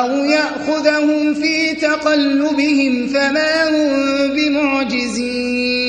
أو يأخذهم في تقلبهم فما هم بمعجزين